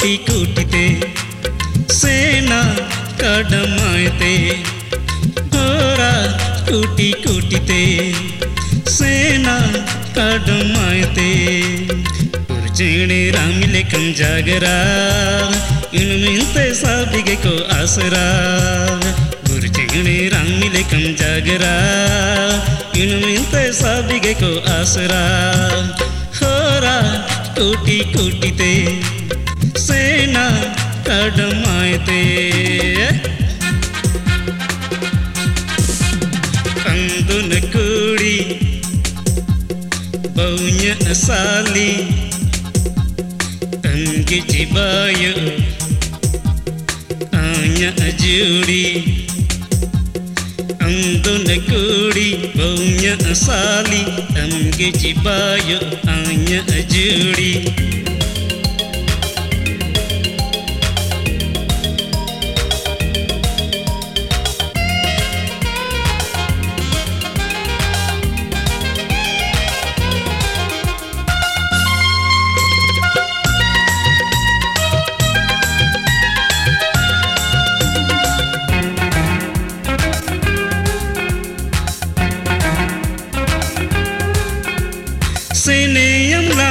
ಕೋಟಿ ಕೋಟಿತೆ ಸೇನಾ ಕಡಮಾಯತೆ ಹೋರ ಕೋಟಿ ಕೋಟಿತೆ ಸೇನಾ ಕಡಮಾಯತೆ ಉರ್ಚೇಣೆ ರಾಮಿಲೆ ಕಂಜಾಗರ ಇನ್ನು ಮಿಂತೆ ಸಾವಿಗೆ ಕೋ ಆಸರಾ ಗುರುಚೇಣೆ ರಾಮಿಲೆ ಕಂಜಾಗರ ಇನ್ನು ಮಿಂತೆ ಸಾವಿಗೆ ಕೋ ಆಸರಾ ಹೋರ ಕೋಟಿ ಕೋಟಿತೆ ಸೇನಾ ಕಡಮಾಯತೆ ಕಂದುನ ಕೂಡಿ baunya asali Tanggi cibayu Anya ajuri Ando nakuri baunya asali Tanggi cibayu Anya ajuri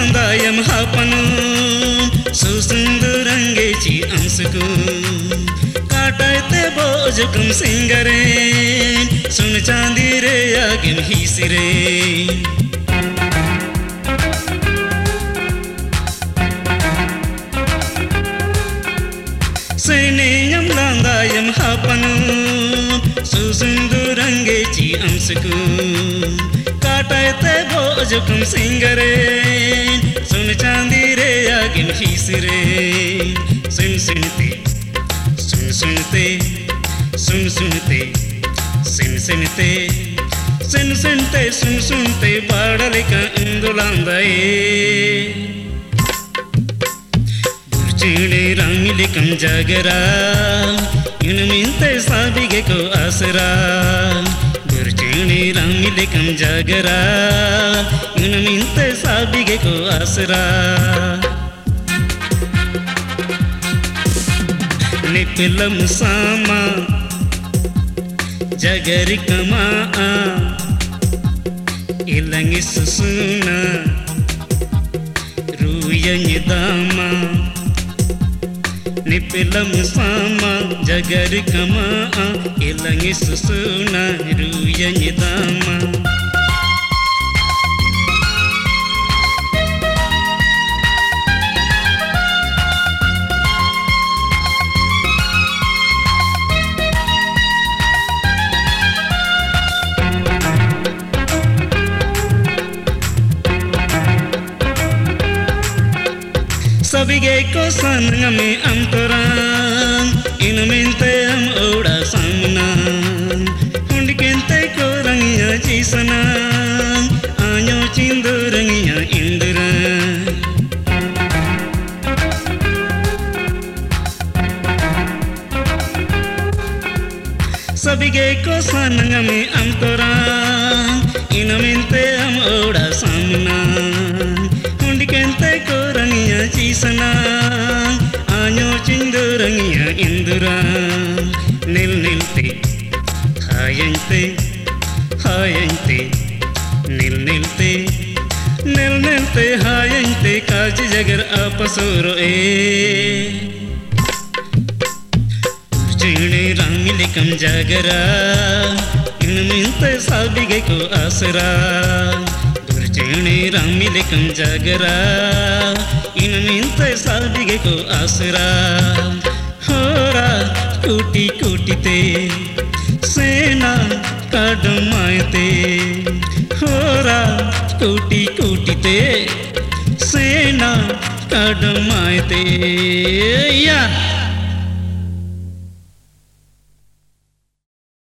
Landayam hapanu Susundurangechi amsuku काटते बोजकम सिंगरे सुन चांदी रे आगिम हापनु सुसुंदुरंगेची अंसकु काटते बोजकम सिंगरे सुन चांदी रे आगिम हिसरे सुन सुनते सुन सुनते सुन सुनते सुन सुनते सुन सुनते सुन सुनते बाड़लिक इंदुलांदए ಗುರ್ಚಿಣೆ ರಾಮಿಲಿಕಂ ಜಾಗರ ಇನ್ನು ಮಿಂತೆ ಸಾವಿಗೆ ಕೋ ಆಸರ ಗುರ್ಚಿಣೆ ರಾಮಿಲಿಕಂ ಜಾಗರ ಇನ್ನು ಮಿಂತೆ ಸಾವಿಗೆ ಕೋ ಆಸರ ನಿಪಿಲಂ ಸಾಮ ಜಗರಿ ಕಮಾ ಇಲಂಗಿ ಸುಸುನ ರೂಯಂಗಿ ದಾಮ నిపిలము సామ జగరికమా ఇలంగి సుసూన రూయని దామ ದಾಮ ಸಬಿಗೆ ಕೊಸಂಗಮೆ ಅಂತರ ಇನ್ನು ಮಿಂತೆ ಅಂ ಓಡ ಸಾಮನ ಹುಂಡಿಕೆಂತೆ ಕೋರಂಗಿಯ ಚೀಸನ ಆño ಚಿಂದುರಂಗಿಯ ಇಂದಿರ ಸಬಿಗೆ ಕೊಸಂಗಮೆ ಅಂತರ ಇನ್ನು ಮಿಂತೆ ಅಂ ಓಡ ಸಾಮನ ಹಾಯಂತೆ ಹಾಯಂತೆ ನಿಲ್ ನಿಲ್ತೆ ನಿಲ್ ನಿಲ್ತೆ ಹಾಯಂತೆ ಕಾಜಿ ಜಗರ್ ಅಪಸೂರು ಏ ಚಿಣೆ ರಾಮಿಲಿಕಂ ಜಾಗರ ಇನ್ನು ಮಿಂತೆ ಸಾವಿಗೆ ಕೋ ಆಸರಾ ಗುರುಚೇಣೆ ರಾಮಿಲಿಕಂ ಜಾಗರ ಇನ್ನು ಮಿಂತೆ ಸಾವಿಗೆ ಕೋ ಆಸರಾ ಹೋರ ಕೋಟಿ ಕೋಟಿತೆ सेना कदमते होरा कोटि कोटिते सेना कदमते या।